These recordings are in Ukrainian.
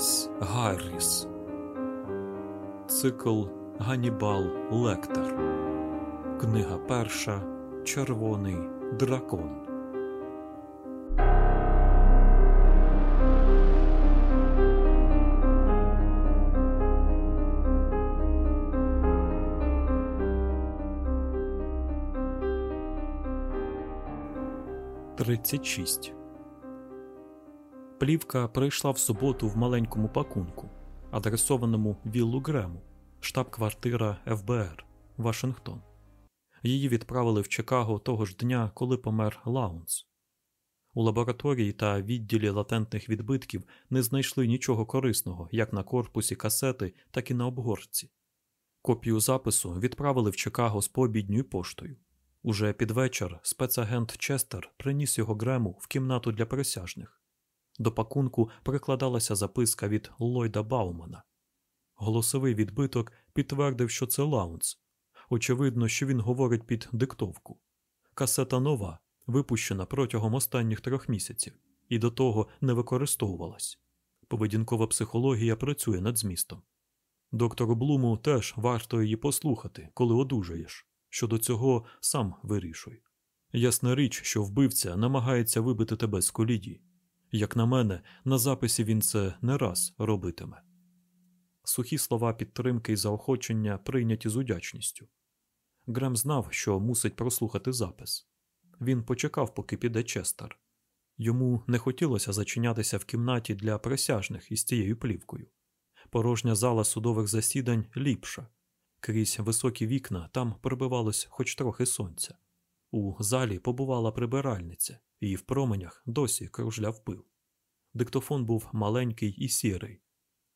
Томас Гарріс. Цикл Ганібал Лектор. Книга перша. Червоний дракон. Тридцять шість. Плівка прийшла в суботу в маленькому пакунку, адресованому Віллу Грему, штаб-квартира ФБР, Вашингтон. Її відправили в Чикаго того ж дня, коли помер Лаунс. У лабораторії та відділі латентних відбитків не знайшли нічого корисного як на корпусі касети, так і на обгорці. Копію запису відправили в Чикаго з пообідньою поштою. Уже під вечір спецагент Честер приніс його Грему в кімнату для присяжних. До пакунку прикладалася записка від Ллойда Баумана. Голосовий відбиток підтвердив, що це Лаунс. Очевидно, що він говорить під диктовку. Касета нова, випущена протягом останніх трьох місяців, і до того не використовувалась. Поведінкова психологія працює над змістом. Доктору Блуму теж варто її послухати, коли одужаєш. Щодо цього сам вирішуй. Ясна річ, що вбивця намагається вибити тебе з коліді. Як на мене, на записі він це не раз робитиме. Сухі слова підтримки і заохочення прийняті з удячністю. Грем знав, що мусить прослухати запис. Він почекав, поки піде Честер. Йому не хотілося зачинятися в кімнаті для присяжних із цією плівкою. Порожня зала судових засідань ліпша. Крізь високі вікна там пробивалось хоч трохи сонця. У залі побувала прибиральниця, і в променях досі кружляв пил. Диктофон був маленький і сірий.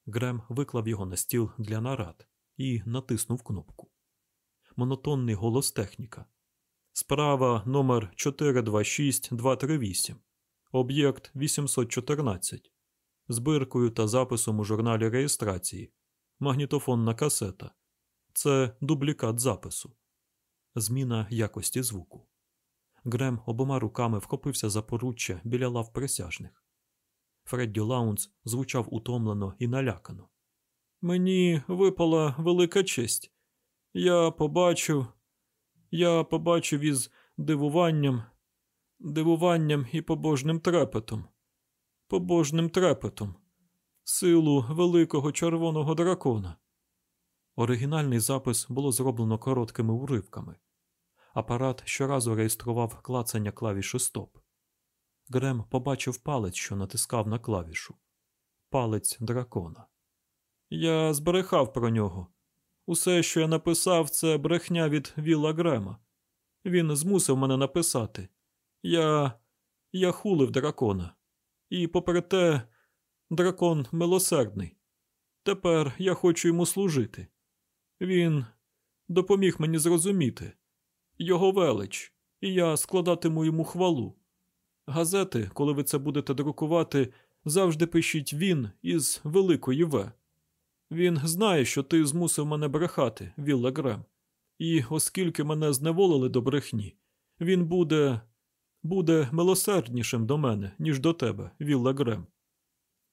Грем виклав його на стіл для нарад і натиснув кнопку. Монотонний голос техніка. Справа номер 426238. Об'єкт 814. Збиркою та записом у журналі реєстрації. Магнітофонна касета. Це дублікат запису. Зміна якості звуку. Грем обома руками вхопився за поруччя біля лав присяжних. Фредді Лаунс звучав утомлено і налякано. Мені випала велика честь. Я побачив, я побачив із дивуванням, дивуванням і побожним трепетом, побожним трепетом, силу великого червоного дракона. Оригінальний запис було зроблено короткими уривками. Апарат щоразу реєстрував клацання клавіші стоп. Грем побачив палець, що натискав на клавішу. Палець дракона. Я збрехав про нього. Усе, що я написав, це брехня від Віла Грема. Він змусив мене написати. Я. Я хулив дракона. І, попри те, дракон милосердний. Тепер я хочу йому служити. Він допоміг мені зрозуміти його велич, і я складатиму йому хвалу. Газети, коли ви це будете друкувати, завжди пишіть він із великої В. Він знає, що ти змусив мене брехати, Вілла Грем. І оскільки мене зневолили до брехні, він буде буде милосерднішим до мене, ніж до тебе, Вілла Грем.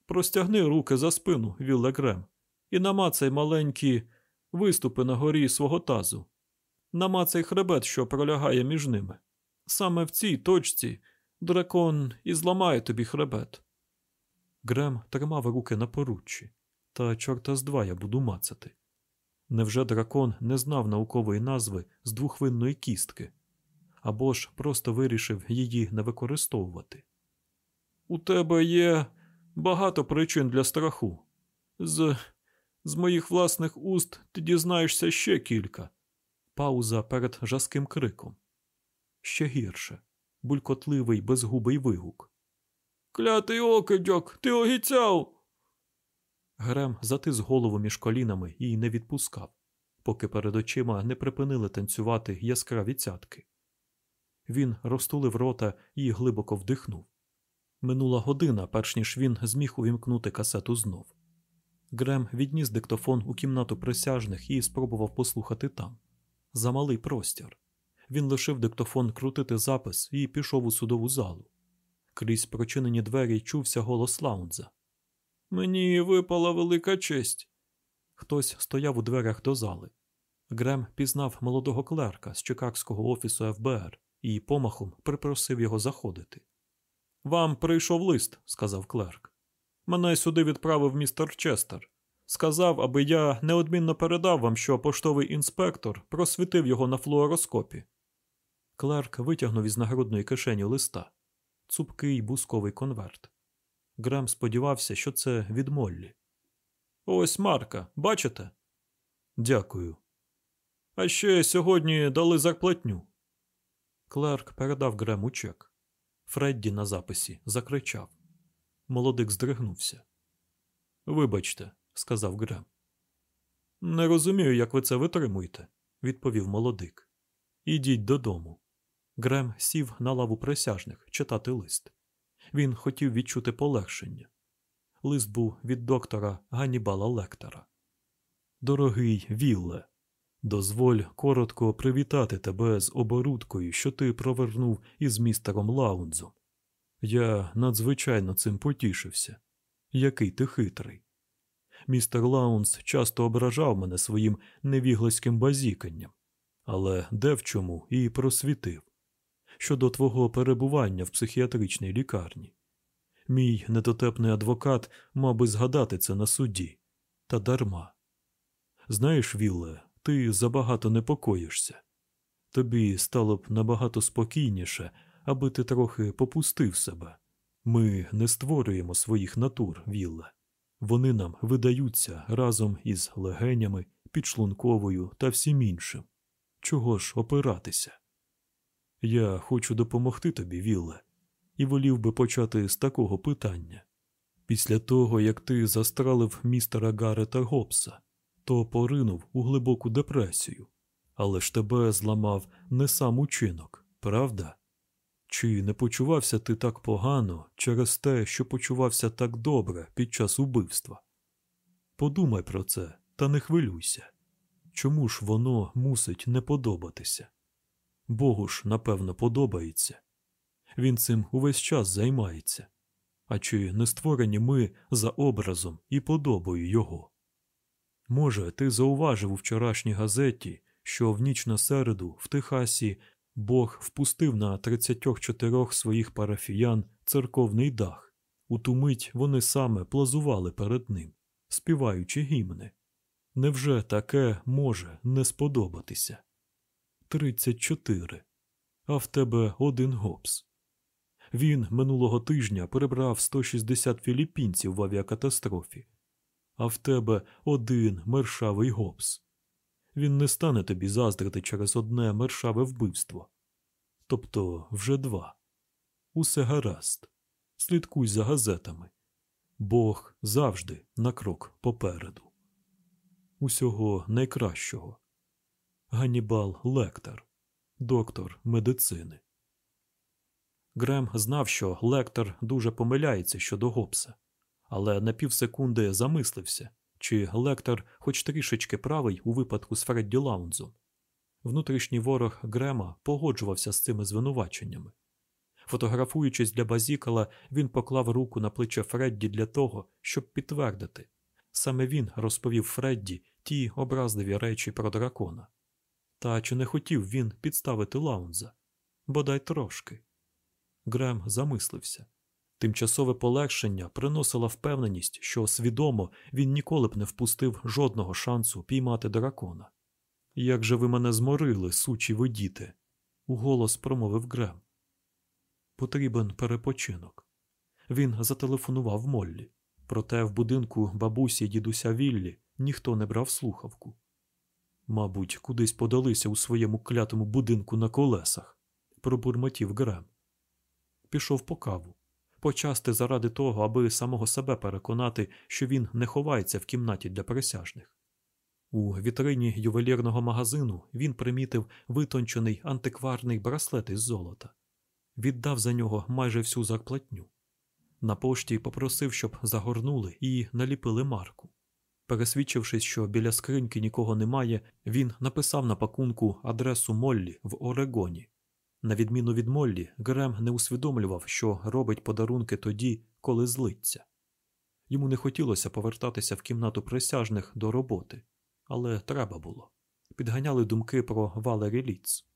Простягни руки за спину, Вілла Грем, і намацай маленькі виступи на горі свого тазу. Намацай хребет, що пролягає між ними. Саме в цій точці дракон і зламає тобі хребет. Грем тримав руки на поруччі, та чорта з два я буду мацати. Невже дракон не знав наукової назви з двохвинної кістки або ж просто вирішив її не використовувати? У тебе є багато причин для страху. З з моїх власних уст ти дізнаєшся ще кілька. Пауза перед жаским криком. Ще гірше булькотливий безгубий вигук. Клятий окидьок, ти огіцяв. Грем затис голову між колінами і не відпускав, поки перед очима не припинили танцювати яскраві цятки. Він розтулив рота і глибоко вдихнув. Минула година, перш ніж він зміг увімкнути касету знов. Грем відніс диктофон у кімнату присяжних і спробував послухати там. Замалий простір. Він лишив диктофон крутити запис і пішов у судову залу. Крізь прочинені двері чувся голос лаунза. Мені випала велика честь. Хтось стояв у дверях до зали. Грем пізнав молодого клерка з Чикагського офісу ФБР і помахом припросив його заходити. Вам прийшов лист, сказав клерк. Мене сюди відправив містер Честер. Сказав, аби я неодмінно передав вам, що поштовий інспектор просвітив його на флуороскопі. Клерк витягнув із нагрудної кишені листа цупкий бусковий конверт. Грем сподівався, що це від Моллі. Ось Марка, бачите? Дякую. А ще сьогодні дали зарплатню. Клерк передав Грему чек. Фредді на записі закричав. Молодик здригнувся. Вибачте, сказав Грем. Не розумію, як ви це витримуєте, відповів молодик. Ідіть додому. Грем сів на лаву присяжних читати лист. Він хотів відчути полегшення. Лист був від доктора Ганнібала Лектора. Дорогий Вілле, дозволь коротко привітати тебе з оборудкою, що ти провернув із містером Лаунзом. Я надзвичайно цим потішився. Який ти хитрий. Містер Лаунс часто ображав мене своїм невіглаським базіканням, але де в чому і просвітив щодо твого перебування в психіатричній лікарні. Мій недотепний адвокат мав би згадати це на суді, та дарма. Знаєш, Вілле, ти забагато непокоїшся. Тобі стало б набагато спокійніше, аби ти трохи попустив себе. Ми не створюємо своїх натур, Вілле. Вони нам видаються разом із легенями, підшлунковою та всім іншим. Чого ж опиратися? Я хочу допомогти тобі, Вілле, і волів би почати з такого питання. Після того, як ти застралив містера Гарета Гобса, то поринув у глибоку депресію, але ж тебе зламав не сам учинок, правда? Чи не почувався ти так погано через те, що почувався так добре під час убивства? Подумай про це та не хвилюйся. Чому ж воно мусить не подобатися? Богу ж, напевно, подобається. Він цим увесь час займається. А чи не створені ми за образом і подобою його? Може, ти зауважив у вчорашній газеті, що в ніч на середу в Техасі Бог впустив на 34 своїх парафіян церковний дах. У ту мить вони саме плазували перед ним, співаючи гімни. Невже таке може не сподобатися? 34. А в тебе один гопс. Він минулого тижня прибрав 160 філіппінців в авіакатастрофі, а в тебе один мершавий гопс. Він не стане тобі заздрити через одне мершаве вбивство. Тобто вже два. Усе гаразд. Слідкуй за газетами. Бог завжди на крок попереду. Усього найкращого. Ганнібал Лектор, доктор медицини. Грем знав, що Лектор дуже помиляється щодо Гобса, але на півсекунди замислився, чи Лектор хоч трішечки правий у випадку з Фредді Лаунзом. Внутрішній ворог Грема погоджувався з цими звинуваченнями. Фотографуючись для Базікала, він поклав руку на плече Фредді для того, щоб підтвердити саме він розповів Фредді ті образливі речі про дракона. Та чи не хотів він підставити Лаунза? Бодай трошки. Грем замислився. Тимчасове полегшення приносило впевненість, що свідомо він ніколи б не впустив жодного шансу піймати дракона. Як же ви мене зморили, сучі ви діти? уголос промовив Грем. Потрібен перепочинок. Він зателефонував Моллі, проте в будинку бабусі дідуся Віллі ніхто не брав слухавку. Мабуть, кудись подалися у своєму клятому будинку на колесах, пробурмотів Грем. Пішов по каву, почасти заради того, аби самого себе переконати, що він не ховається в кімнаті для присяжних. У вітрині ювелірного магазину він примітив витончений антикварний браслет із золота, віддав за нього майже всю зарплатню. На пошті попросив, щоб загорнули і наліпили марку. Пересвідчившись, що біля скриньки нікого немає, він написав на пакунку адресу Моллі в Орегоні. На відміну від Моллі, Грем не усвідомлював, що робить подарунки тоді, коли злиться. Йому не хотілося повертатися в кімнату присяжних до роботи, але треба було. Підганяли думки про Валері Ліц.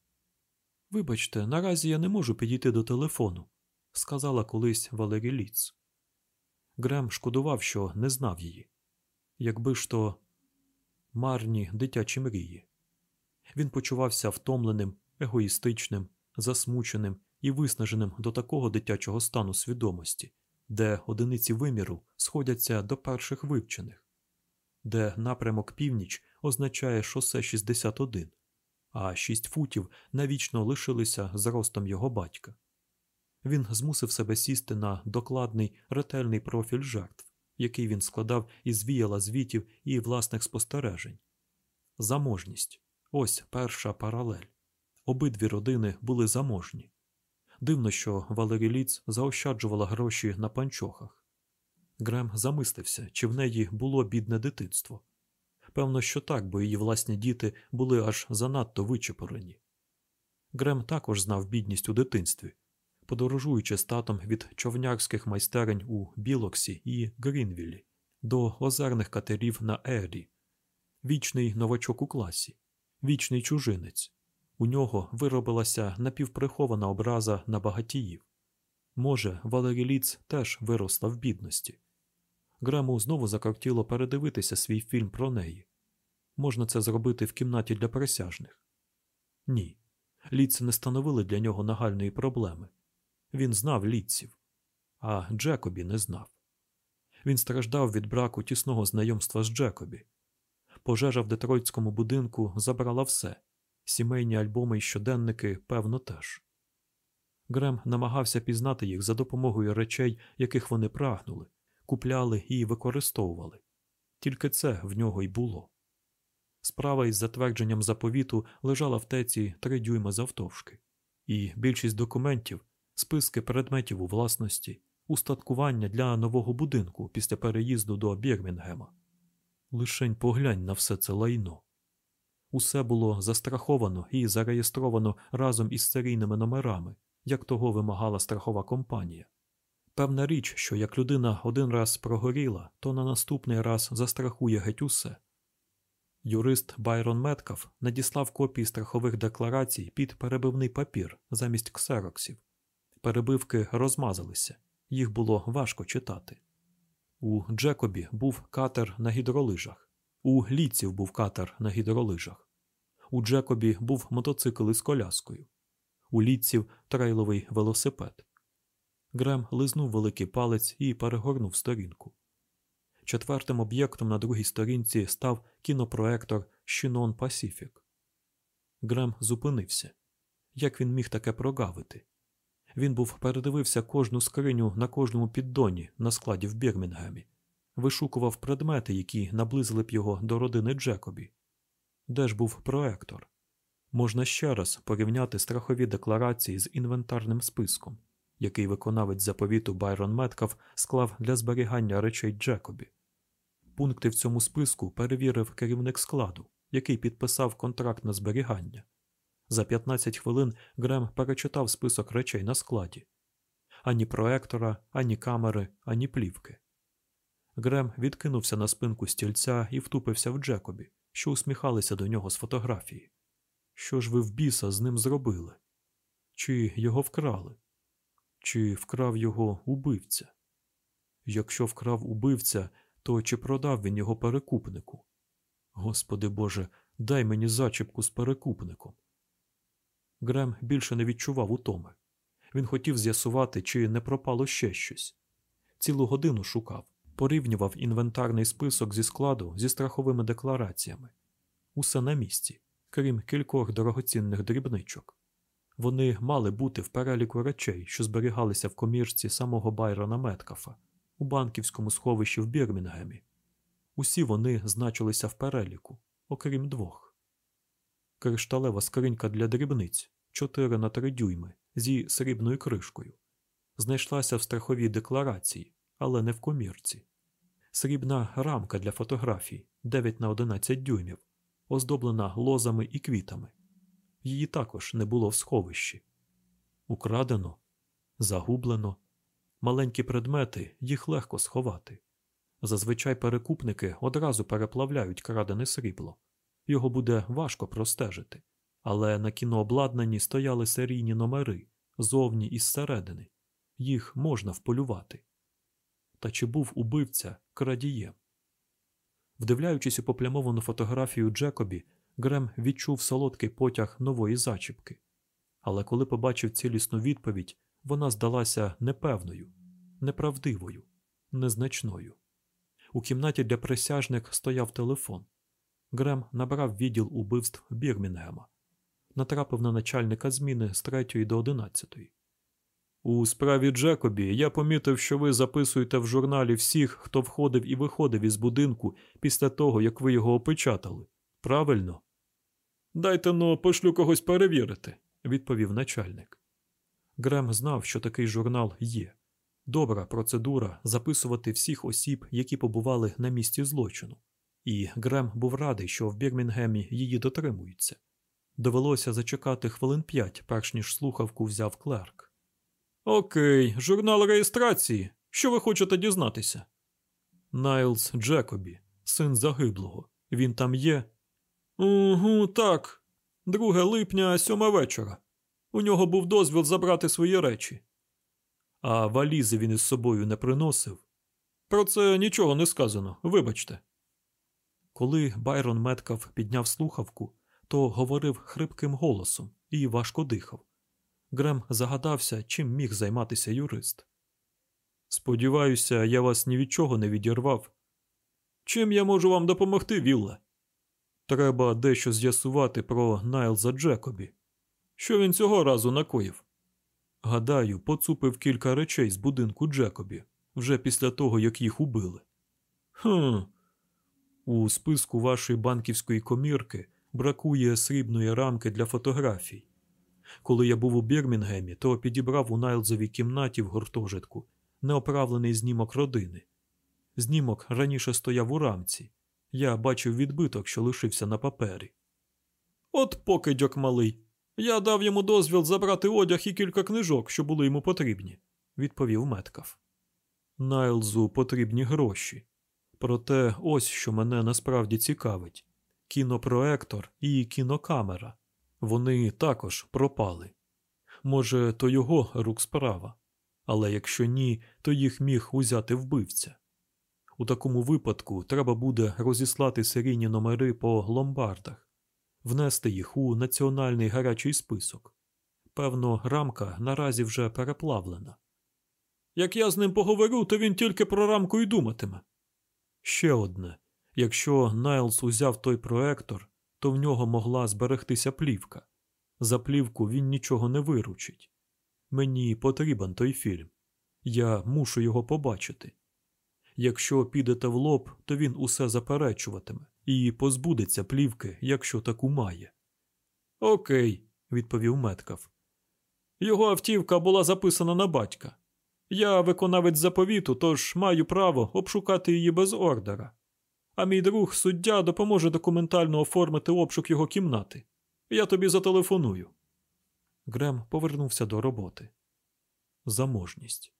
Вибачте, наразі я не можу підійти до телефону, сказала колись Валері Ліц. Грем шкодував, що не знав її. Якби ж то марні дитячі мрії. Він почувався втомленим, егоїстичним, засмученим і виснаженим до такого дитячого стану свідомості, де одиниці виміру сходяться до перших вивчених, де напрямок північ означає шосе 61, а шість футів навічно лишилися зростом його батька. Він змусив себе сісти на докладний ретельний профіль жертв, який він складав із віяла звітів і власних спостережень. Заможність ось перша паралель. Обидві родини були заможні. Дивно, що Валері Ліц заощаджувала гроші на панчохах. Грем замислився, чи в неї було бідне дитинство. Певно, що так, бо її власні діти були аж занадто вичепорені. Грем також знав бідність у дитинстві, подорожуючи статом від човнярських майстерень у Білоксі і Грінвіллі до озерних катерів на Ері, вічний новачок у класі, вічний чужинець. У нього виробилася напівприхована образа на багатіїв. Може, Валері Ліц теж виросла в бідності. Грему знову закортіло передивитися свій фільм про неї. Можна це зробити в кімнаті для присяжних? Ні. Ліц не становили для нього нагальної проблеми. Він знав літців, а Джекобі не знав. Він страждав від браку тісного знайомства з Джекобі. Пожежа в детройтському будинку забрала все сімейні альбоми і щоденники, певно, теж. Грем намагався пізнати їх за допомогою речей, яких вони прагнули, купляли і використовували. Тільки це в нього й було. Справа із затвердженням заповіту лежала в теці три дюйма завтовшки, і більшість документів, списки предметів у власності, устаткування для нового будинку після переїзду до Бірмінгема. Лишень поглянь на все це лайно. Усе було застраховано і зареєстровано разом із серійними номерами, як того вимагала страхова компанія. Певна річ, що як людина один раз прогоріла, то на наступний раз застрахує геть усе. Юрист Байрон Меткав надіслав копії страхових декларацій під перебивний папір замість ксероксів. Перебивки розмазалися, їх було важко читати. У Джекобі був катер на гідролижах, у Ліців був катер на гідролижах, у Джекобі був мотоцикл із коляскою, у Ліців трейловий велосипед. Грем лизнув великий палець і перегорнув сторінку. Четвертим об'єктом на другій сторінці став кінопроектор Shinon Pacific. Грем зупинився. Як він міг таке прогавити? Він був передивився кожну скриню на кожному піддоні на складі в Бірмінгемі, вишукував предмети, які наблизили б його до родини Джекобі. Де ж був проектор? Можна ще раз порівняти страхові декларації з інвентарним списком, який виконавець заповіту Байрон Меткав склав для зберігання речей Джекобі. Пункти в цьому списку перевірив керівник складу, який підписав контракт на зберігання. За 15 хвилин Грем перечитав список речей на складі ані проектора, ані камери, ані плівки. Грем відкинувся на спинку стільця і втупився в Джекобі, що усміхалися до нього з фотографії. Що ж ви в біса з ним зробили? Чи його вкрали? Чи вкрав його убивця? Якщо вкрав убивця, то чи продав він його перекупнику? Господи Боже, дай мені зачіпку з перекупником. Грем більше не відчував утоми. Він хотів з'ясувати, чи не пропало ще щось. Цілу годину шукав, порівнював інвентарний список зі складу зі страховими деклараціями. Усе на місці, крім кількох дорогоцінних дрібничок. Вони мали бути в переліку речей, що зберігалися в комірці самого Байрона Меткафа у банківському сховищі в Бірмінгемі. Усі вони значилися в переліку, окрім двох. Кришталева скринька для дрібниць 4 на 3 дюйми зі срібною кришкою. Знайшлася в страховій декларації, але не в комірці. Срібна рамка для фотографій 9 на 11 дюймів, оздоблена лозами і квітами. Її також не було в сховищі. Украдено, загублено. Маленькі предмети їх легко сховати. Зазвичай перекупники одразу переплавляють крадене срібло. Його буде важко простежити, але на кінообладнанні стояли серійні номери зовні і зсередини. Їх можна вполювати. Та чи був убивця крадієм? Вдивляючись у поплямовану фотографію Джекобі, Грем відчув солодкий потяг нової зачіпки. Але коли побачив цілісну відповідь, вона здалася непевною, неправдивою, незначною. У кімнаті для присяжних стояв телефон. Грем набрав відділ убивств Бірмінгема, натрапив на начальника зміни з 3 до 11. У справі Джекобі я помітив, що ви записуєте в журналі всіх, хто входив і виходив із будинку після того, як ви його опечатали. Правильно? Дайте но пошлю когось перевірити, відповів начальник. Грем знав, що такий журнал є. Добра процедура записувати всіх осіб, які побували на місці злочину, і Грем був радий, що в Бірмінгемі її дотримуються. Довелося зачекати хвилин п'ять, перш ніж слухавку взяв клерк. Окей, журнал реєстрації. Що ви хочете дізнатися? Найлз Джекобі, син загиблого. Він там є? Угу, так. 2 липня, сьома вечора. У нього був дозвіл забрати свої речі. А валізи він із собою не приносив. Про це нічого не сказано, вибачте. Коли Байрон Меткав підняв слухавку, то говорив хрипким голосом і важко дихав. Грем загадався, чим міг займатися юрист. Сподіваюся, я вас ні від чого не відірвав. Чим я можу вам допомогти, Вілле? Треба дещо з'ясувати про Найлза Джекобі. Що він цього разу накоїв? Гадаю, поцупив кілька речей з будинку Джекобі вже після того, як їх убили. Хм. У списку вашої банківської комірки бракує срібної рамки для фотографій. Коли я був у Бірмінгемі, то підібрав у Найлзовій кімнаті в гуртожитку неоправлений знімок родини. Знімок раніше стояв у рамці. Я бачив відбиток, що лишився на папері. От покидьок малий. Я дав йому дозвіл забрати одяг і кілька книжок, що були йому потрібні, відповів Меткав. Найлзу потрібні гроші. Проте ось що мене насправді цікавить кінопроектор і кінокамера. Вони також пропали. Може, то його рук справа, але якщо ні, то їх міг узяти вбивця. У такому випадку треба буде розіслати серійні номери по ломбардах, внести їх у національний гарячий список. Певно, рамка наразі вже переплавлена. Як я з ним поговорю, то він тільки про рамку й думатиме. Ще одне якщо Найлс узяв той проектор, то в нього могла зберегтися плівка. За плівку він нічого не виручить. Мені потрібен той фільм. Я мушу його побачити. Якщо підете в лоб, то він усе заперечуватиме і позбудеться плівки, якщо таку має. Окей, відповів Меткав. Його автівка була записана на батька. Я виконавець заповіту, тож маю право обшукати її без ордера. А мій друг суддя допоможе документально оформити обшук його кімнати. Я тобі зателефоную. Грем повернувся до роботи. Заможність.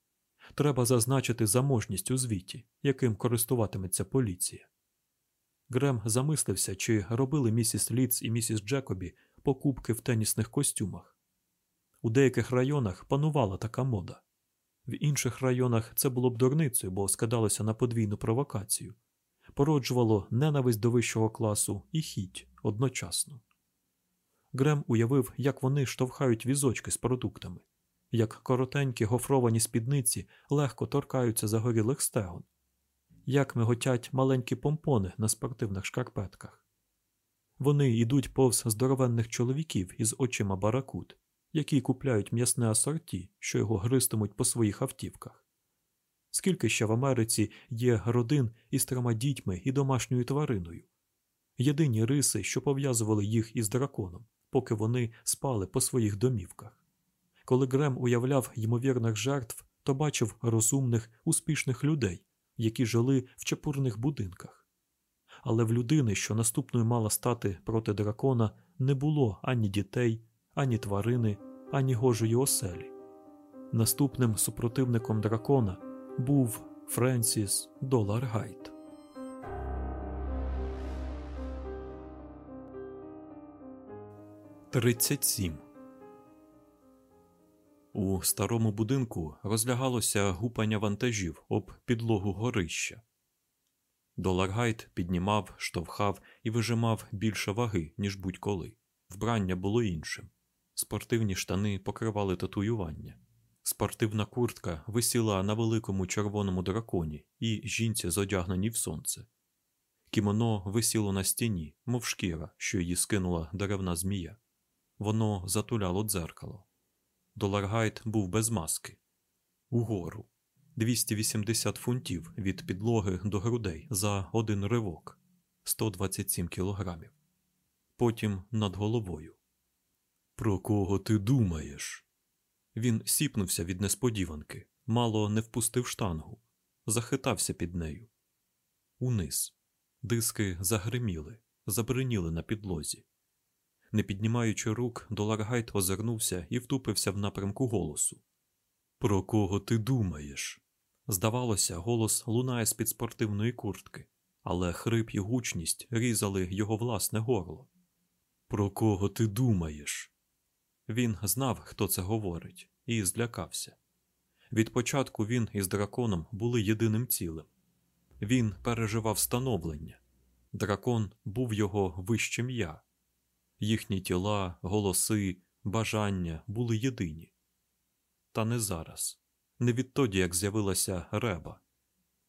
Треба зазначити заможність у звіті, яким користуватиметься поліція. Грем замислився, чи робили місіс Ліц і місіс Джекобі покупки в тенісних костюмах. У деяких районах панувала така мода, в інших районах це було б дурницею, бо скидалося на подвійну провокацію, породжувало ненависть до вищого класу і хіть одночасно. Грем уявив, як вони штовхають візочки з продуктами, як коротенькі гофровані спідниці легко торкаються загорілих стегон, як миготять маленькі помпони на спортивних шкарпетках. Вони йдуть повз здоровенних чоловіків із очима баракут, які купляють м'ясне асорті, що його гристимуть по своїх автівках. Скільки ще в Америці є родин із трьома дітьми і домашньою твариною, єдині риси, що пов'язували їх із драконом, поки вони спали по своїх домівках. Коли Грем уявляв ймовірних жертв, то бачив розумних, успішних людей, які жили в чепурних будинках. Але в людини, що наступною мала стати проти дракона, не було ані дітей, ані тварини, ані гожої оселі. Наступним супротивником дракона був Френсіс Доларгайт. У старому будинку розлягалося гупання вантажів об підлогу горища. Доларгайт піднімав, штовхав і вижимав більше ваги, ніж будь-коли. Вбрання було іншим. Спортивні штани покривали татуювання. Спортивна куртка висіла на великому червоному драконі і жінці зодягненій в сонце. Кімоно висіло на стіні, мов шкіра, що її скинула деревна змія. Воно затуляло дзеркало. Доларгайт був без маски. Угору. 280 фунтів від підлоги до грудей за один ривок 127 кілограмів. Потім над головою. Про кого ти думаєш? Він сіпнувся від несподіванки, мало не впустив штангу, захитався під нею. Униз. Диски загриміли, забриніли на підлозі. Не піднімаючи рук, Доларгайт озирнувся і втупився в напрямку голосу. Про кого ти думаєш? Здавалося, голос лунає з під спортивної куртки, але хрип і гучність різали його власне горло. Про кого ти думаєш? Він знав, хто це говорить, і злякався. Від початку він із драконом були єдиним цілим. Він переживав становлення. Дракон був його вищим я. Їхні тіла, голоси, бажання були єдині. Та не зараз, не відтоді, як з'явилася реба.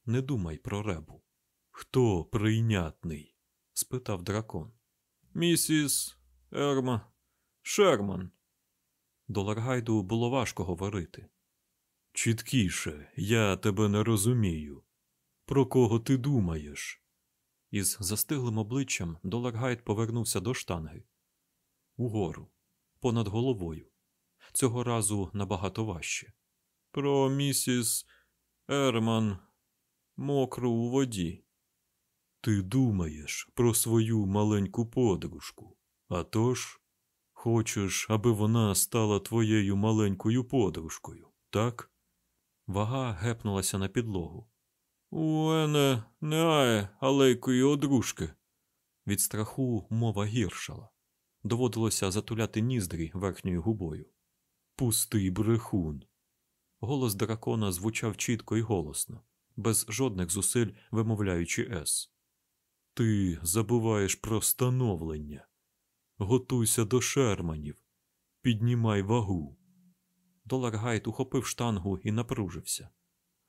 Не думай про ребу. Хто прийнятний? спитав дракон. Місіс Ерма Шерман. Доларгайду було важко говорити. Чіткіше, я тебе не розумію. Про кого ти думаєш? Із застиглим обличчям Доларгайд повернувся до штанги. Угору, понад головою. Цього разу набагато важче. Про місіс Ерман, мокру у воді. Ти думаєш про свою маленьку подружку. А тож, хочеш, аби вона стала твоєю маленькою подружкою, так? Вага гепнулася на підлогу. У мене немає алейкої одружки. Від страху мова гіршала. Доводилося затуляти ніздрі верхньою губою. Пустий брехун. Голос дракона звучав чітко і голосно, без жодних зусиль вимовляючи С. Ти забуваєш про становлення. Готуйся до шерманів. Піднімай вагу. Доларгайт ухопив штангу і напружився.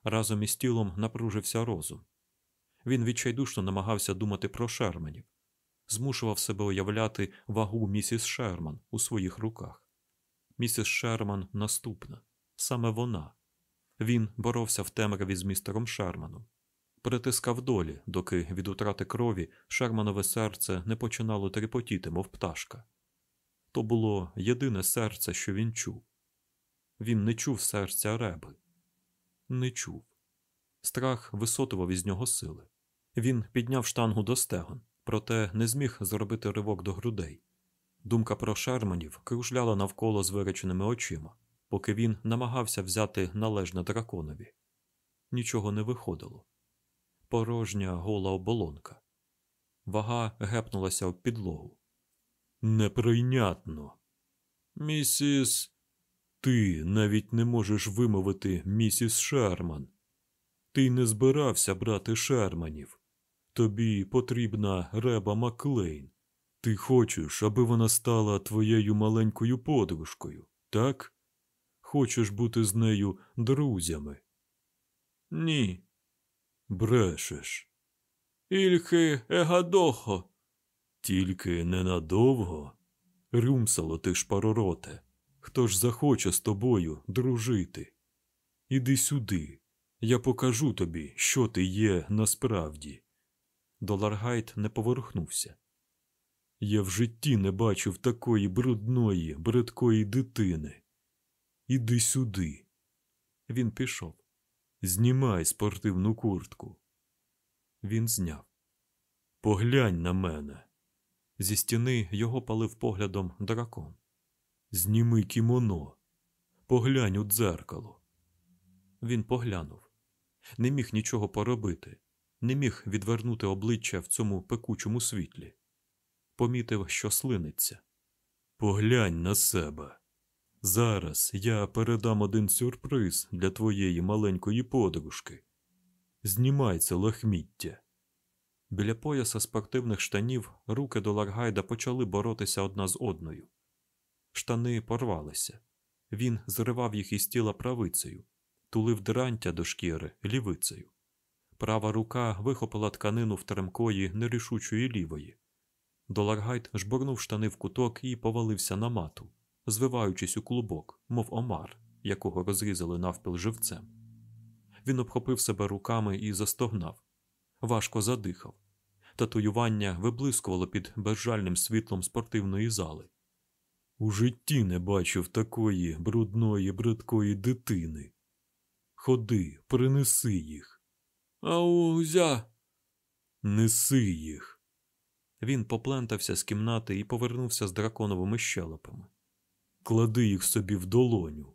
Разом із тілом напружився розум. Він відчайдушно намагався думати про шерманів, змушував себе уявляти вагу місіс Шерман у своїх руках. Місіс Шерман наступна, саме вона. Він боровся в темряві з містером Шерманом, притискав долі, доки від утрати крові Шерманове серце не починало трепотіти, мов пташка. То було єдине серце, що він чув. Він не чув серця реби, не чув. Страх висотував із нього сили. Він підняв штангу до стегон, проте не зміг зробити ривок до грудей. Думка про шерманів кружляла навколо з виреченими очима, поки він намагався взяти належне драконові. Нічого не виходило. Порожня гола оболонка. Вага гепнулася об підлогу. Неприйнятно. Місіс. Ти навіть не можеш вимовити місіс Шерман. Ти не збирався брати Шерманів. Тобі потрібна Реба Маклейн. Ти хочеш, аби вона стала твоєю маленькою подружкою, так? Хочеш бути з нею друзями? Ні. Брешеш. Ільхи егадохо. Тільки ненадовго. Рюмсало ти шпаророте. Хто ж захоче з тобою дружити? Іди сюди. Я покажу тобі, що ти є насправді. Доларгайт не поворухнувся. Я в житті не бачив такої брудної, бридкої дитини. Іди сюди. Він пішов. Знімай спортивну куртку. Він зняв. Поглянь на мене. Зі стіни його палив поглядом дракон. Зніми кімоно. Поглянь у дзеркало. Він поглянув. не міг нічого поробити, не міг відвернути обличчя в цьому пекучому світлі. Помітив, що слиниться. Поглянь на себе. Зараз я передам один сюрприз для твоєї маленької подружки. Знімай це лахміття. Біля пояса спортивних штанів руки до Ларгайда почали боротися одна з одною. Штани порвалися. Він зривав їх із тіла правицею, тулив дрантя до шкіри лівицею. Права рука вихопила тканину в тремкої нерішучої лівої. Доларгайт жбурнув штани в куток і повалився на мату, звиваючись у клубок, мов омар, якого розрізали навпіл живцем. Він обхопив себе руками і застогнав, важко задихав. Татуювання виблискувало під безжальним світлом спортивної зали. У житті не бачив такої брудної, бридкої дитини. Ходи, принеси їх. Аузя. Неси їх. Він поплентався з кімнати і повернувся з драконовими щелепами. Клади їх собі в долоню,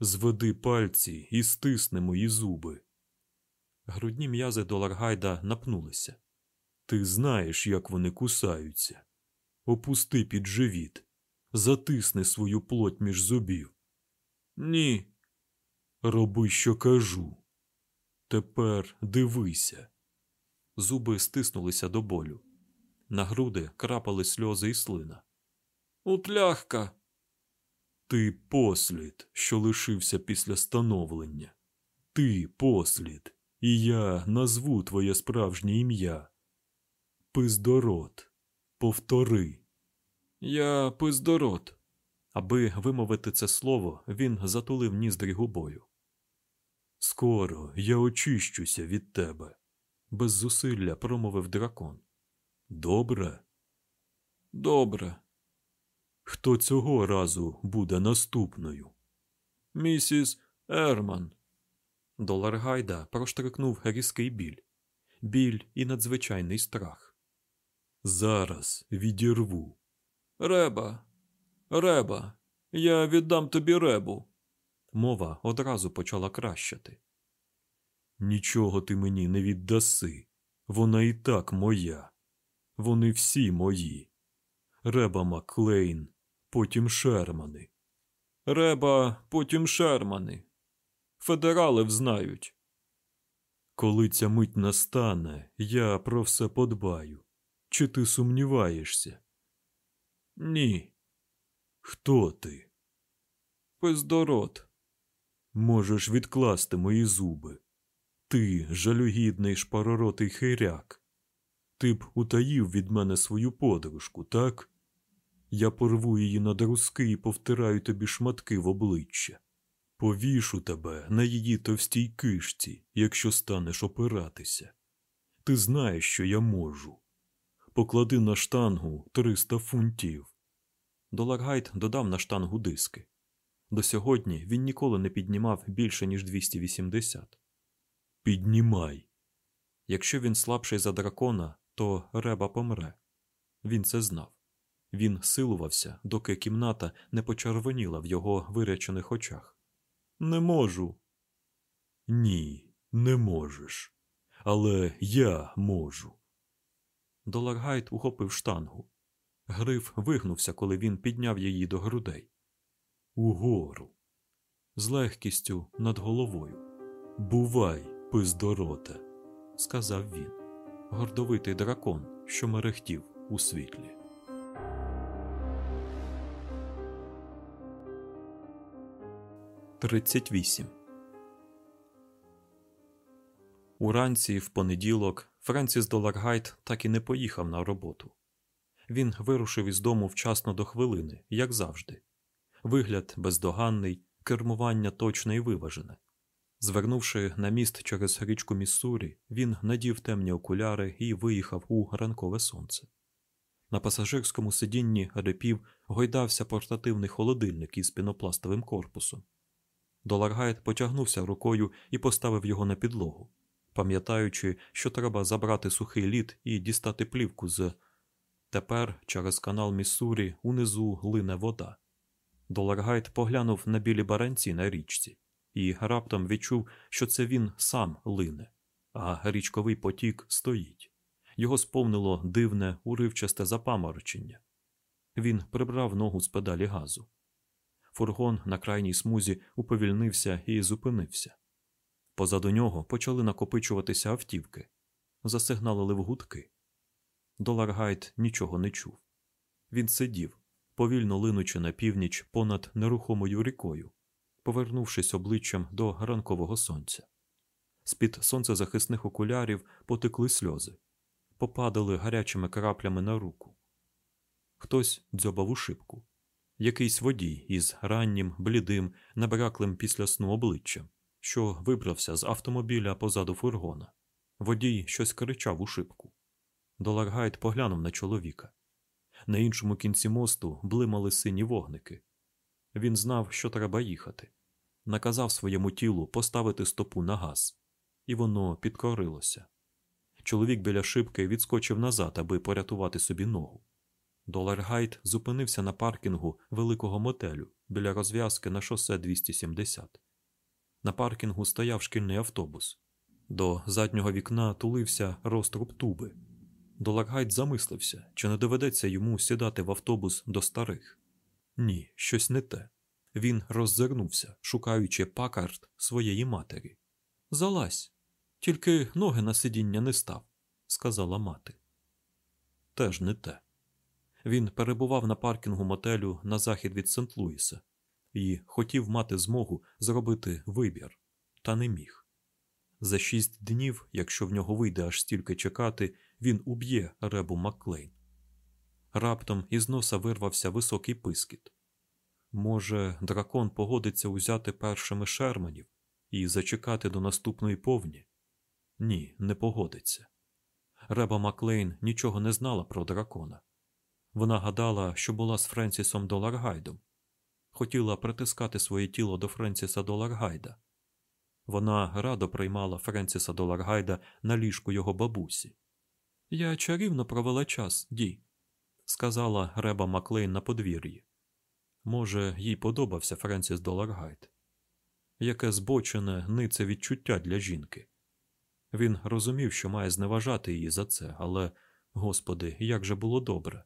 зведи пальці і стисни мої зуби. Грудні м'язи до Ларгайда напнулися. Ти знаєш, як вони кусаються. Опусти під живіт, затисни свою плоть між зубів. Ні. Роби, що кажу. Тепер дивися. Зуби стиснулися до болю. На груди крапали сльози і слина. Утляхка. Ти послід, що лишився після становлення. Ти послід, і я назву твоє справжнє ім'я. Пиздород. Повтори. Я пиздород. Аби вимовити це слово, він затулив ніздрі губою. Скоро я очищуся від тебе, без зусилля промовив дракон. Добре? Добре. Хто цього разу буде наступною? Місіс Ерман. До Ларгайда проштрикнув різкий біль, біль і надзвичайний страх. Зараз відірву. Реба, реба, я віддам тобі ребу. Мова одразу почала кращати. Нічого ти мені не віддаси. Вона і так моя. Вони всі мої. Реба Маклейн, потім Шермани. Реба, потім Шермани. Федерали взнають. Коли ця мить настане, я про все подбаю. Чи ти сумніваєшся? Ні. Хто ти? Пиздород. Можеш відкласти мої зуби. Ти жалюгідний шпароротий хиряк. Ти б утаїв від мене свою подружку, так? Я порву її на друзки і повтираю тобі шматки в обличчя. Повішу тебе на її товстій кишці, якщо станеш опиратися. Ти знаєш, що я можу. Поклади на штангу 300 фунтів. Доларгайт додав на штангу диски. До сьогодні він ніколи не піднімав більше, ніж 280. Піднімай. Якщо він слабший за дракона, то реба помре. Він це знав. Він силувався, доки кімната не почервоніла в його вирячених очах. Не можу. Ні, не можеш. Але я можу. Доларгайт ухопив штангу. Гриф вигнувся, коли він підняв її до грудей. Угору. З легкістю над головою. Бувай, пиздороте, сказав він, гордовитий дракон, що мерехтів у світлі. Тридцять вісім. Уранці в понеділок Френсіс Доларгайт так і не поїхав на роботу. Він вирушив із дому вчасно до хвилини, як завжди. Вигляд бездоганний, кермування точне і виважене. Звернувши на міст через річку Міссурі, він надів темні окуляри і виїхав у ранкове сонце. На пасажирському сидінні репів гойдався портативний холодильник із пінопластовим корпусом. Доларгайт потягнувся рукою і поставив його на підлогу, пам'ятаючи, що треба забрати сухий лід і дістати плівку з. Тепер через канал Міссурі унизу лине вода. Доларгайт поглянув на білі баранці на річці. і раптом відчув, що це він сам лине, а річковий потік стоїть. Його сповнило дивне, уривчасте запаморочення. Він прибрав ногу з педалі газу. Фургон на крайній смузі уповільнився і зупинився. Позаду нього почали накопичуватися автівки, засигналили в гудки. Доларгайт нічого не чув. Він сидів, повільно линучи на північ понад нерухомою рікою, повернувшись обличчям до ранкового сонця. З-під сонцезахисних окулярів потекли сльози, попадали гарячими краплями на руку. Хтось дзьобав у шибку. Якийсь водій із раннім, блідим, набраклим після сну обличчям, що вибрався з автомобіля позаду фургона. Водій щось кричав у шибку. Доларгайт поглянув на чоловіка. На іншому кінці мосту блимали сині вогники. Він знав, що треба їхати. Наказав своєму тілу поставити стопу на газ, і воно підкорилося. Чоловік біля шибки відскочив назад, аби порятувати собі ногу. Доларгайт зупинився на паркінгу великого мотелю біля розв'язки на шосе 270. На паркінгу стояв шкільний автобус. До заднього вікна тулився розтруб туби. Доларгайт замислився, чи не доведеться йому сідати в автобус до старих. Ні, щось не те. Він роззирнувся, шукаючи пакарт своєї матері. Залазь, тільки ноги на сидіння не став, сказала мати. Теж не те. Він перебував на паркінгу мотелю на захід від Сент-Луіса і хотів мати змогу зробити вибір, та не міг. За шість днів, якщо в нього вийде аж стільки чекати, він уб'є ребу Макклейн. Раптом із носа вирвався високий пискіт. Може, дракон погодиться узяти першими шерманів і зачекати до наступної повні? Ні, не погодиться. Реба Маклейн нічого не знала про дракона. Вона гадала, що була з Френсісом Доларгайдом, хотіла притискати своє тіло до Френсіса Доларгайда. Вона радо приймала Френсіса Доларгайда на ліжку його бабусі. Я чарівно провела час, Ді, сказала Реба Маклейн на подвір'ї. Може, їй подобався Френсіс Доларгайд. Яке збочене нице відчуття для жінки. Він розумів, що має зневажати її за це, але, господи, як же було добре.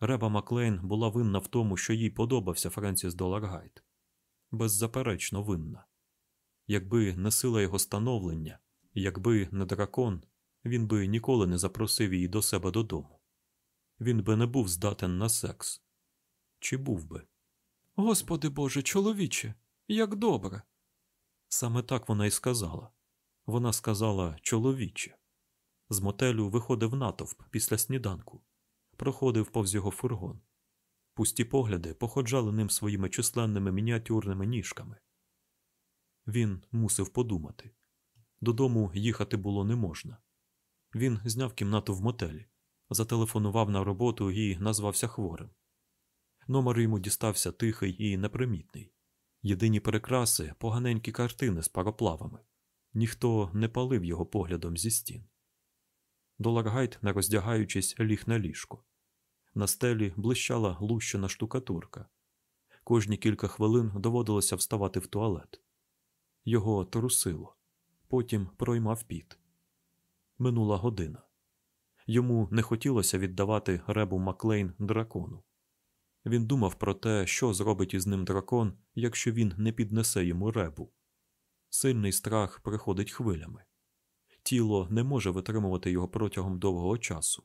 Реба Маклейн була винна в тому, що їй подобався Френсіс Доларгайт. Беззаперечно винна. Якби не сила його становлення, якби не дракон, він би ніколи не запросив її до себе додому. Він би не був здатен на секс. Чи був би? Господи Боже, чоловіче, як добре. Саме так вона й сказала. Вона сказала чоловіче. З мотелю виходив натовп після сніданку, проходив повз його фургон. Пусті погляди походжали ним своїми численними мініатюрними ніжками. Він мусив подумати додому їхати було не можна. Він зняв кімнату в мотелі, зателефонував на роботу і назвався хворим. Номер йому дістався тихий і непримітний. Єдині перекраси поганенькі картини з пароплавами. Ніхто не палив його поглядом зі стін. Доларгайт, не роздягаючись, ліг на ліжко. На стелі блищала лущена штукатурка. Кожні кілька хвилин доводилося вставати в туалет. Його трусило, потім проймав піт. Минула година. Йому не хотілося віддавати ребу Маклейн дракону. Він думав про те, що зробить із ним дракон, якщо він не піднесе йому ребу. Сильний страх приходить хвилями. Тіло не може витримувати його протягом довгого часу.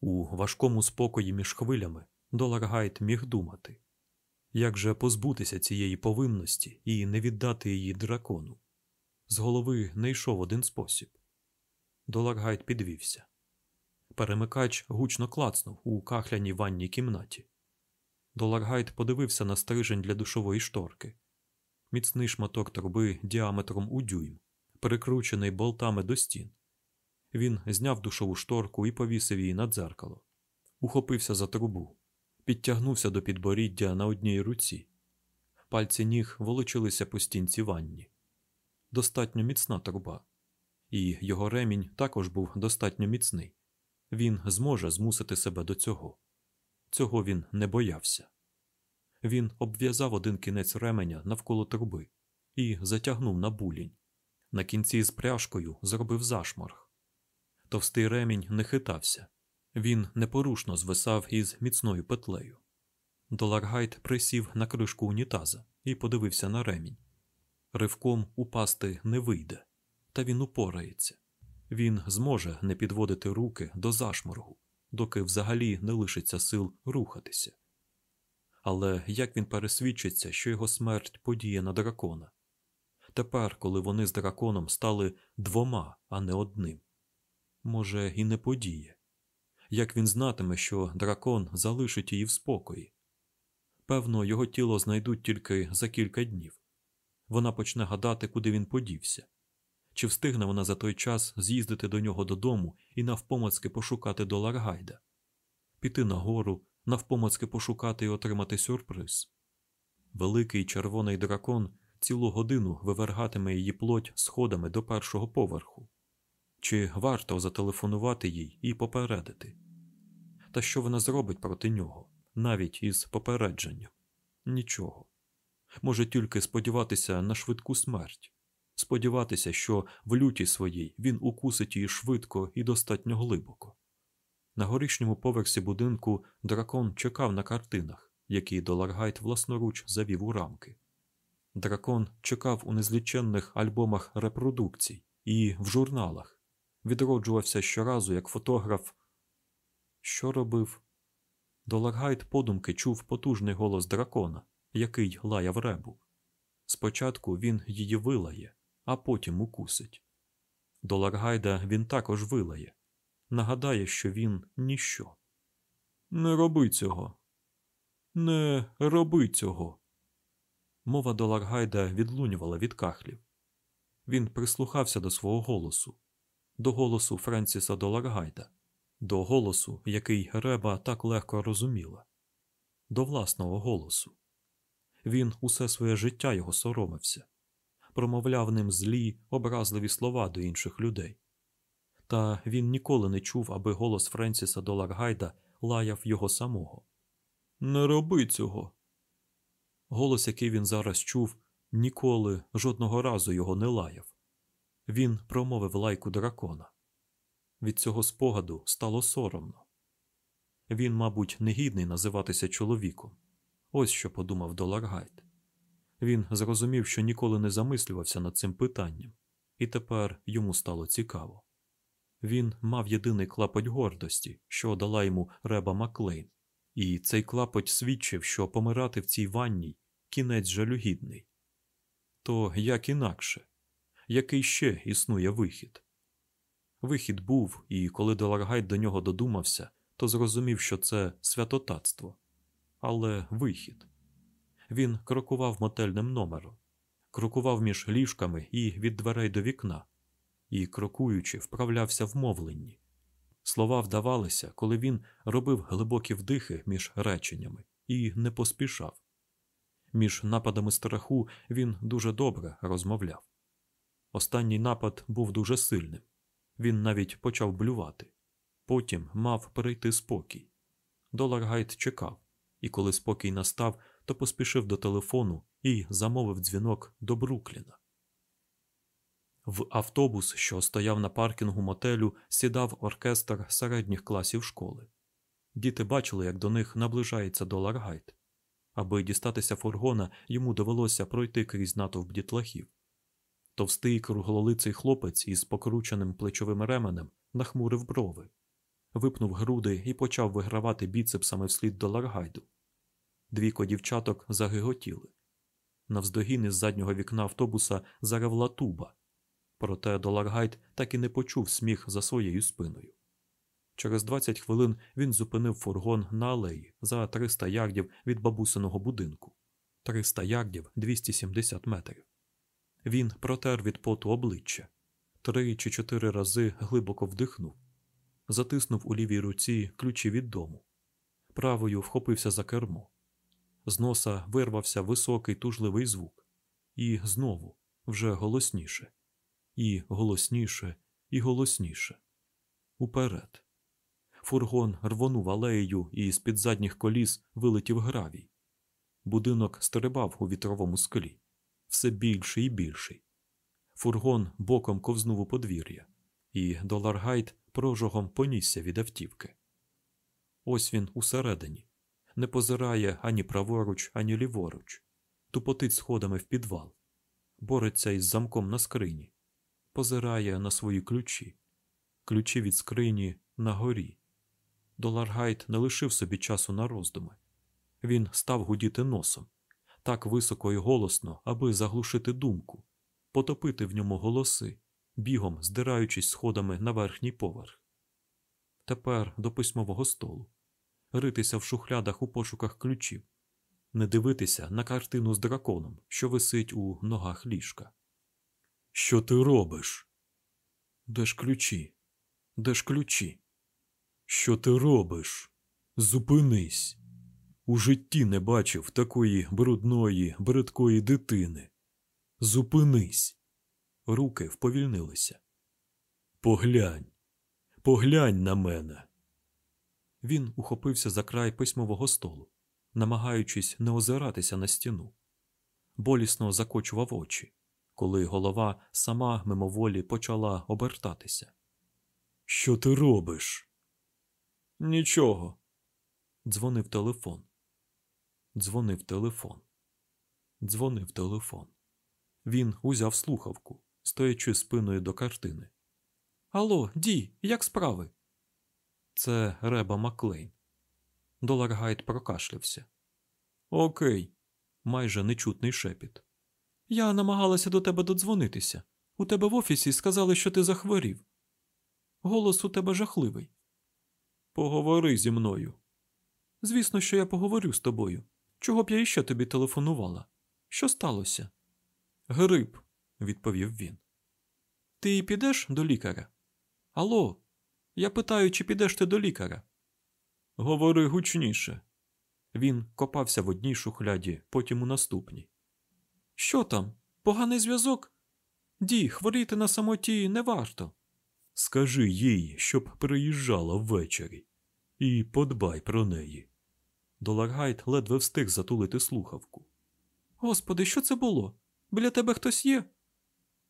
У важкому спокої між хвилями Доларгайт міг думати як же позбутися цієї повинності і не віддати її дракону. З голови не йшов один спосіб. Доларгайт підвівся. Перемикач гучно клацнув у кахляній ванній кімнаті. Доларгайт подивився на стрижень для душової шторки. Міцний шматок труби діаметром у дюйм, прикручений болтами до стін. Він зняв душову шторку і повісив її на дзеркало. Ухопився за трубу, підтягнувся до підборіддя на одній руці. Пальці ніг волочилися по стінці ванні. Достатньо міцна труба, і його ремінь також був достатньо міцний. Він зможе змусити себе до цього. Цього він не боявся. Він обв'язав один кінець ременя навколо труби, і затягнув на булінь. На кінці з пряжкою зробив зашморг. Товстий ремінь не хитався. Він непорушно звисав із міцною петлею. Доларгайт присів на кришку унітаза і подивився на ремінь. Ривком упасти не вийде, та він упорається. Він зможе не підводити руки до зашморгу, доки взагалі не лишиться сил рухатися. Але як він пересвідчиться, що його смерть подіє на дракона? Тепер, коли вони з драконом стали двома, а не одним. Може, і не подіє. Як він знатиме, що дракон залишить її в спокої? Певно, його тіло знайдуть тільки за кілька днів. Вона почне гадати, куди він подівся. Чи встигне вона за той час з'їздити до нього додому і навпомацки пошукати Доларгайда? Піти нагору, навпомацки пошукати і отримати сюрприз. Великий червоний дракон цілу годину вивергатиме її плоть сходами до першого поверху. Чи варто зателефонувати їй і попередити? Та що вона зробить проти нього, навіть із попередженням? Нічого. Може тільки сподіватися на швидку смерть, сподіватися, що в люті своїй він укусить її швидко і достатньо глибоко. На горішньому поверсі будинку дракон чекав на картинах, які Доларгайт власноруч завів у рамки. Дракон чекав у незліченних альбомах репродукцій і в журналах, відроджувався щоразу як фотограф. Що робив? Доларгайт подумки чув потужний голос дракона, який лаяв ребу. Спочатку він її вилає, а потім укусить. Доларгайда він також вилає, нагадає, що він ніщо. Не роби цього. Не роби цього. Мова Доларгайда відлунювала від кахлів. Він прислухався до свого голосу, до голосу Френсіса Доларгайда, до голосу, який Реба так легко розуміла, до власного голосу. Він усе своє життя його соромився, промовляв ним злі, образливі слова до інших людей. Та він ніколи не чув, аби голос Френсіса Доларгайда лаяв його самого. Не роби цього. Голос, який він зараз чув, ніколи жодного разу його не лаяв. Він промовив лайку дракона. Від цього спогаду стало соромно. Він, мабуть, негідний називатися чоловіком. Ось що подумав Доларгайт. Він зрозумів, що ніколи не замислювався над цим питанням, і тепер йому стало цікаво. Він мав єдиний клапоть гордості, що дала йому Реба Маклейн, і цей клапоть свідчив, що помирати в цій ванній кінець жалюгідний. То як інакше, який ще існує вихід? Вихід був, і коли Доларгайт до нього додумався, то зрозумів, що це святотатство. Але вихід. Він крокував мотельним номером, крокував між ліжками і від дверей до вікна, і, крокуючи, вправлявся в мовленні. Слова вдавалися, коли він робив глибокі вдихи між реченнями і не поспішав. Між нападами страху він дуже добре розмовляв. Останній напад був дуже сильним. Він навіть почав блювати. Потім мав перейти спокій. Доларгайт чекав, і коли спокій настав, то поспішив до телефону і замовив дзвінок до Брукліна. В автобус, що стояв на паркінгу мотелю, сідав оркестр середніх класів школи. Діти бачили, як до них наближається Доларгайт. Аби дістатися фургона, йому довелося пройти крізь натовп дітлахів. Товстий круглолиций хлопець із покрученим плечовим ременем нахмурив брови, випнув груди і почав вигравати біцепсами вслід до Ларгайду. Двійко дівчаток загиготіли. Навздогін із заднього вікна автобуса заревла туба, проте Доларгайд так і не почув сміх за своєю спиною. Через 20 хвилин він зупинив фургон на алеї за 300 ярдів від бабусиного будинку 300 ярдів 270 метрів. Він протер від поту обличчя, три чи чотири рази глибоко вдихнув, затиснув у лівій руці ключі від дому, правою вхопився за кермо. З носа вирвався високий тужливий звук, і знову вже голосніше, і голосніше, і голосніше. Уперед. Фургон рвонув алеєю, і з під задніх коліс вилетів гравій. Будинок стрибав у вітровому склі. Все більший і більший. Фургон боком ковзнув у подвір'я, і Доларгайт прожогом понісся від автівки. Ось він усередині, не позирає ані праворуч, ані ліворуч, тупотить сходами в підвал, бореться із замком на скрині, позирає на свої ключі, ключі від скрині на горі. Доларгайт не лишив собі часу на роздуми. Він став гудіти носом так високо і голосно, аби заглушити думку, потопити в ньому голоси, бігом здираючись сходами на верхній поверх. Тепер до письмового столу, ритися в шухлядах у пошуках ключів, не дивитися на картину з драконом, що висить у ногах ліжка. Що ти робиш? Де ж ключі? Де ж ключі? Що ти робиш? Зупинись. У житті не бачив такої брудної, бридкої дитини. Зупинись. Руки вповільнилися. Поглянь, поглянь на мене. Він ухопився за край письмового столу, намагаючись не озиратися на стіну. Болісно закочував очі, коли голова сама мимоволі почала обертатися. Що ти робиш? Нічого. Дзвонив телефон. Дзвонив телефон. Дзвонив телефон. Він узяв слухавку, стоячи спиною до картини. Алло, Ді, як справи? Це Реба Маклейн. Доларгайт прокашлявся. Окей, майже нечутний шепіт. Я намагалася до тебе додзвонитися. У тебе в офісі сказали, що ти захворів. Голос у тебе жахливий. Поговори зі мною. Звісно, що я поговорю з тобою. Чого б я іще тобі телефонувала? Що сталося? Грип, відповів він. Ти підеш до лікаря? Алло, я питаю, чи підеш ти до лікаря? Говори гучніше. Він копався в одній шухляді, потім у наступній. Що там? Поганий зв'язок? Ді, хворіти на самоті не варто. Скажи їй, щоб приїжджала ввечері, і подбай про неї. Доларгайт ледве встиг затулити слухавку. Господи, що це було? Біля тебе хтось є?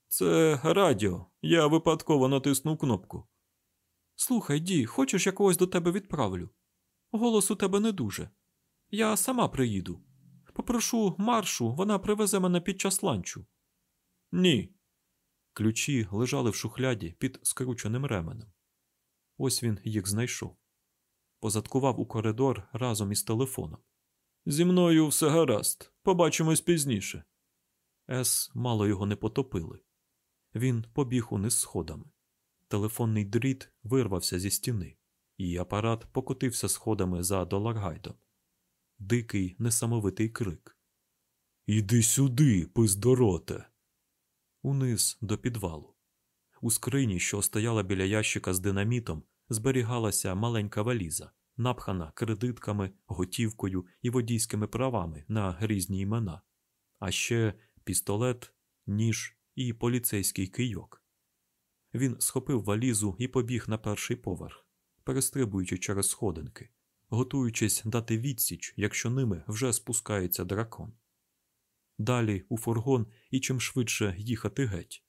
Це радіо. Я випадково натиснув кнопку. Слухай, Ді, хочеш я когось до тебе відправлю? Голос у тебе не дуже. Я сама приїду. Попрошу маршу, вона привезе мене під час ланчу. Ні. Ключі лежали в шухляді під скрученим ременем. Ось він їх знайшов. Позадкував у коридор разом із телефоном. Зі мною все гаразд. Побачимось пізніше. Ес мало його не потопили. Він побіг униз сходами. Телефонний дріт вирвався зі стіни, і апарат покотився сходами за доларгайдом. Дикий, несамовитий крик. Іди сюди, пиздороте. Униз до підвалу. У скрині, що стояла біля ящика з динамітом, зберігалася маленька валіза, напхана кредитками, готівкою і водійськими правами на різні імена, а ще пістолет, ніж і поліцейський кийок. Він схопив валізу і побіг на перший поверх, перестрибуючи через сходинки, готуючись дати відсіч, якщо ними вже спускається дракон. Далі у фургон і чим швидше їхати геть,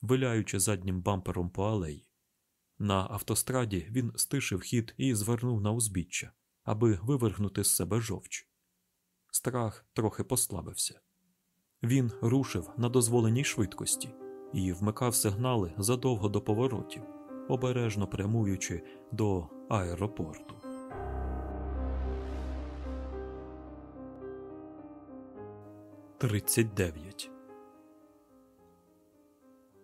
виляючи заднім бампером по алеї. На автостраді він стишив хід і звернув на узбіччя, аби вивергнути з себе жовч. Страх трохи послабився. Він рушив на дозволеній швидкості і вмикав сигнали задовго до поворотів, обережно прямуючи до аеропорту. Тридцять дев'ять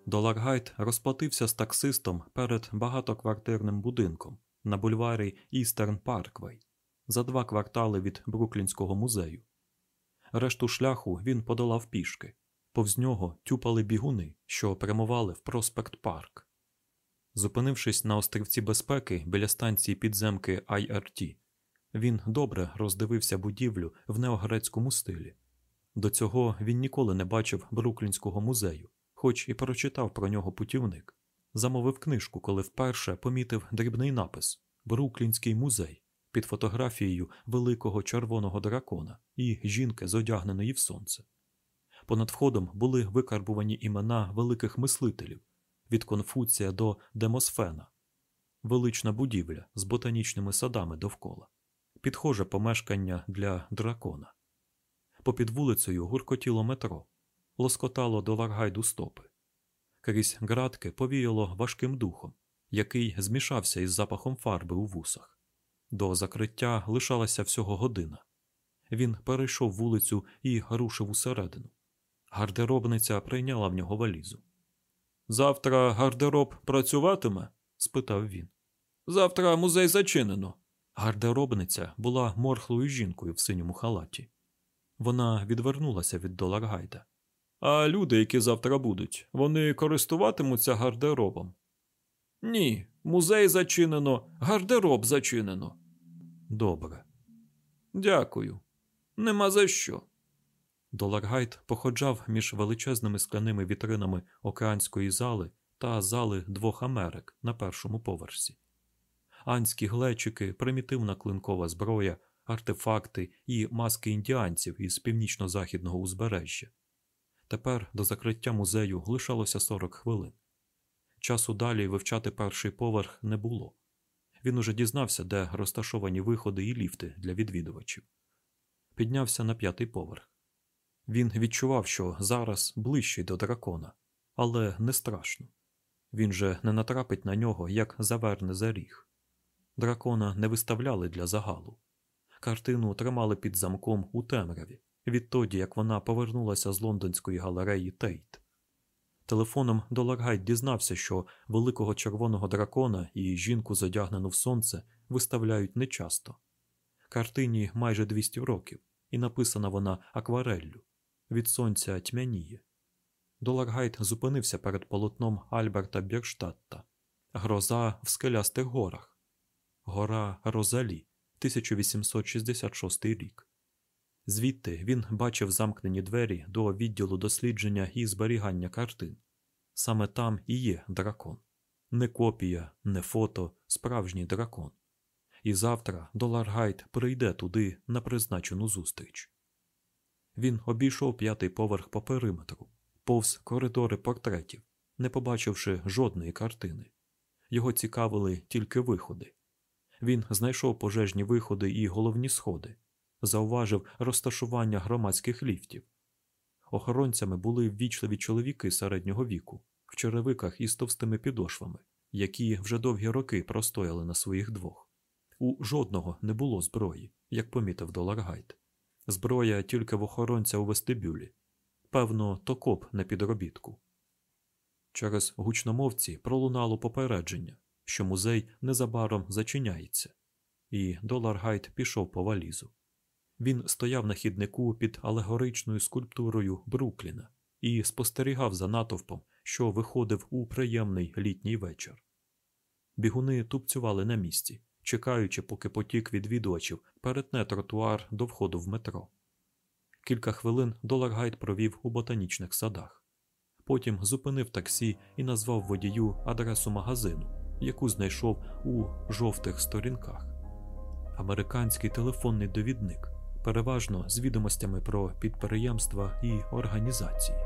Доларгайт розплатився з таксистом перед багатоквартирним будинком на бульварі Істерн Парквей за два квартали від Бруклінського музею. Решту шляху він подолав пішки, повз нього тюпали бігуни, що прямували в проспект Парк. Зупинившись на острівці безпеки біля станції підземки IRT, він добре роздивився будівлю в неогрецькому стилі. До цього він ніколи не бачив Бруклінського музею хоч і прочитав про нього путівник, замовив книжку, коли вперше помітив дрібний напис Бруклінський музей під фотографією великого червоного дракона і жінки, зодягненої в сонце. Понад входом були викарбувані імена великих мислителів від Конфуція до Демосфена, велична будівля з ботанічними садами довкола, підхоже помешкання для дракона. Попід вулицею гуркотіло метро, лоскотало до Ларгайду стопи. Крізь градки повіяло важким духом, який змішався із запахом фарби у вусах. До закриття лишалася всього година. Він перейшов вулицю і рушив усередину. Гардеробниця прийняла в нього валізу. Завтра гардероб працюватиме? спитав він. Завтра музей зачинено. Гардеробниця була морхлою жінкою в синьому халаті. Вона відвернулася від Доларгайда. А люди, які завтра будуть, вони користуватимуться гардеробом? Ні, музей зачинено, гардероб зачинено. Добре. Дякую. Нема за що. Доларгайт походжав між величезними скляними вітринами океанської зали та зали двох Америк на першому поверсі. Анські глечики, примітивна клинкова зброя, артефакти і маски індіанців із північно-західного узбережжя. Тепер до закриття музею лишалося 40 хвилин. Часу далі вивчати перший поверх не було. Він уже дізнався, де розташовані виходи і ліфти для відвідувачів. Піднявся на п'ятий поверх. Він відчував, що зараз ближчий до дракона, але не страшно. Він же не натрапить на нього, як заверне за ріг. Дракона не виставляли для загалу. Картину тримали під замком у темряві, відтоді як вона повернулася з лондонської галереї Тейт. Телефоном Доларгайт дізнався, що великого червоного дракона і жінку, задягнену в сонце, виставляють нечасто. Картині майже 200 років, і написана вона аквареллю від сонця тьмяніє. Доларгайт зупинився перед полотном Альберта Бірштадта Гроза в скелястих горах. Гора Розалі, 1866 рік. Звідти він бачив замкнені двері до відділу дослідження і зберігання картин. Саме там і є дракон. Не копія, не фото, справжній дракон. І завтра Доларгайт прийде туди на призначену зустріч. Він обійшов п'ятий поверх по периметру, повз коридори портретів, не побачивши жодної картини. Його цікавили тільки виходи. Він знайшов пожежні виходи і головні сходи, зауважив розташування громадських ліфтів. Охоронцями були ввічливі чоловіки середнього віку, в черевиках із товстими підошвами, які вже довгі роки простояли на своїх двох. У жодного не було зброї, як помітив Доларгайт. Зброя тільки в охоронця у вестибюлі. Певно, то коп на підробітку. Через гучномовці пролунало попередження, що музей незабаром зачиняється, і Доларгайт пішов по валізу. Він стояв на хіднику під алегоричною скульптурою Брукліна і спостерігав за натовпом, що виходив у приємний літній вечір. Бігуни тупцювали на місці, чекаючи, поки потік відвідувачів перетне тротуар до входу в метро. Кілька хвилин Доларгайт провів у ботанічних садах. Потім зупинив таксі і назвав водію адресу магазину, яку знайшов у жовтих сторінках. Американський телефонний довідник, переважно з відомостями про підприємства і організації.